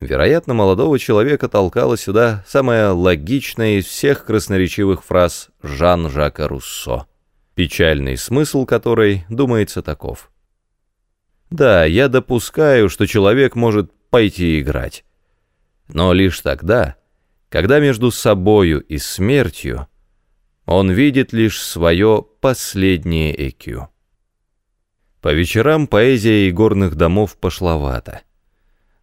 Вероятно, молодого человека толкала сюда самая логичная из всех красноречивых фраз Жан-Жака Руссо, печальный смысл которой, думается, таков. Да, я допускаю, что человек может пойти играть, но лишь тогда, когда между собою и смертью он видит лишь свое последнее ЭКЮ. По вечерам поэзия игорных домов пошловата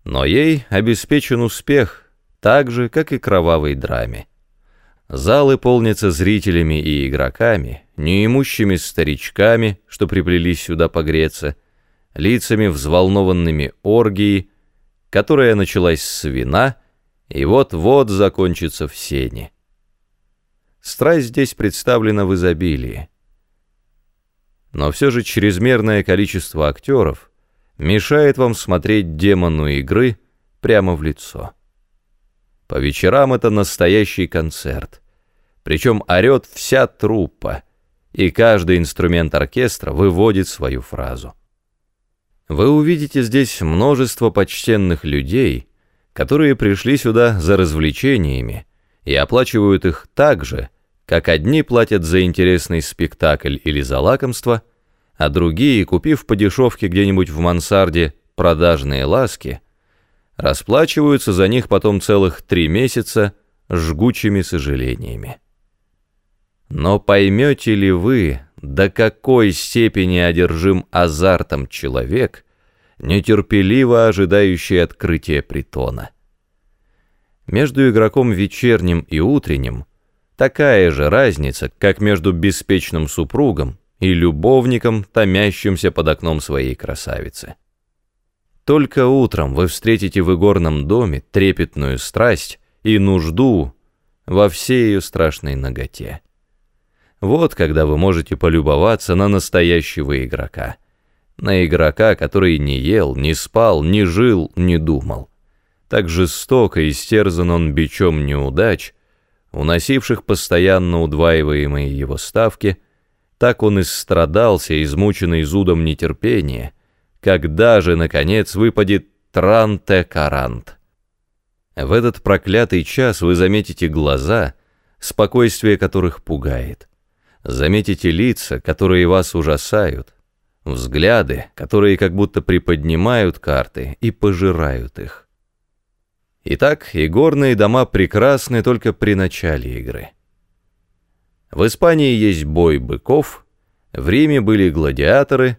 но ей обеспечен успех, так же, как и кровавой драме. Залы полнятся зрителями и игроками, неимущими старичками, что приплелись сюда погреться, лицами взволнованными оргии, которая началась с вина и вот-вот закончится в сене. Страсть здесь представлена в изобилии. Но все же чрезмерное количество актеров — мешает вам смотреть демону игры прямо в лицо. По вечерам это настоящий концерт, причем орет вся труппа, и каждый инструмент оркестра выводит свою фразу. Вы увидите здесь множество почтенных людей, которые пришли сюда за развлечениями и оплачивают их так же, как одни платят за интересный спектакль или за лакомство – а другие, купив по дешевке где-нибудь в мансарде продажные ласки, расплачиваются за них потом целых три месяца жгучими сожалениями. Но поймете ли вы, до какой степени одержим азартом человек, нетерпеливо ожидающий открытия притона? Между игроком вечерним и утренним такая же разница, как между беспечным супругом и любовником, томящимся под окном своей красавицы. Только утром вы встретите в игорном доме трепетную страсть и нужду во всей ее страшной ноготе. Вот когда вы можете полюбоваться на настоящего игрока. На игрока, который не ел, не спал, не жил, не думал. Так жестоко истерзан он бичом неудач, уносивших постоянно удваиваемые его ставки – так он и страдался, измученный зудом нетерпения, когда же, наконец, выпадет Транте-Карант. В этот проклятый час вы заметите глаза, спокойствие которых пугает. Заметите лица, которые вас ужасают, взгляды, которые как будто приподнимают карты и пожирают их. Итак, игорные дома прекрасны только при начале игры. В Испании есть бой быков, в Риме были гладиаторы,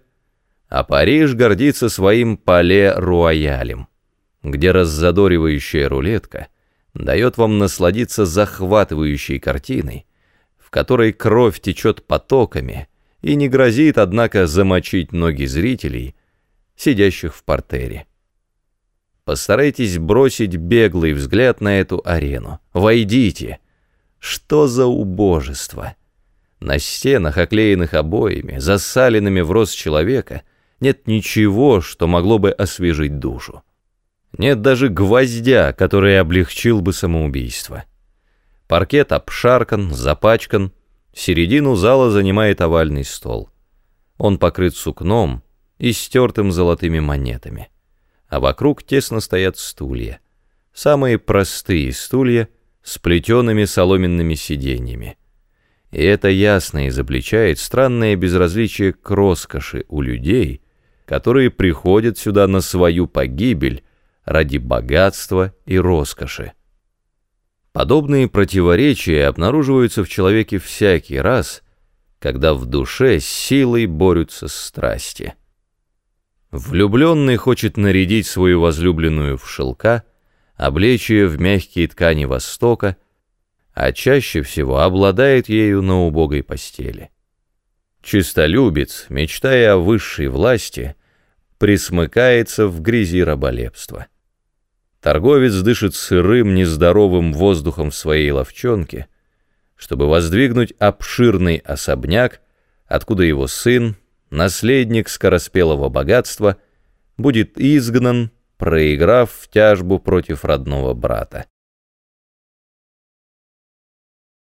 а Париж гордится своим пале-руаялем, где раззадоривающая рулетка дает вам насладиться захватывающей картиной, в которой кровь течет потоками и не грозит, однако, замочить ноги зрителей, сидящих в портере. Постарайтесь бросить беглый взгляд на эту арену. Войдите — что за убожество! На стенах, оклеенных обоями, засаленными в рост человека, нет ничего, что могло бы освежить душу. Нет даже гвоздя, который облегчил бы самоубийство. Паркет обшаркан, запачкан, середину зала занимает овальный стол. Он покрыт сукном и стертым золотыми монетами. А вокруг тесно стоят стулья. Самые простые стулья — с плетеными соломенными сиденьями. И это ясно изобличает странное безразличие к роскоши у людей, которые приходят сюда на свою погибель ради богатства и роскоши. Подобные противоречия обнаруживаются в человеке всякий раз, когда в душе с силой борются страсти. Влюбленный хочет нарядить свою возлюбленную в шелка – облечь ее в мягкие ткани Востока, а чаще всего обладает ею на убогой постели. Чистолюбец, мечтая о высшей власти, присмыкается в грязи раболепства. Торговец дышит сырым, нездоровым воздухом в своей ловчонке, чтобы воздвигнуть обширный особняк, откуда его сын, наследник скороспелого богатства, будет изгнан проиграв в тяжбу против родного брата.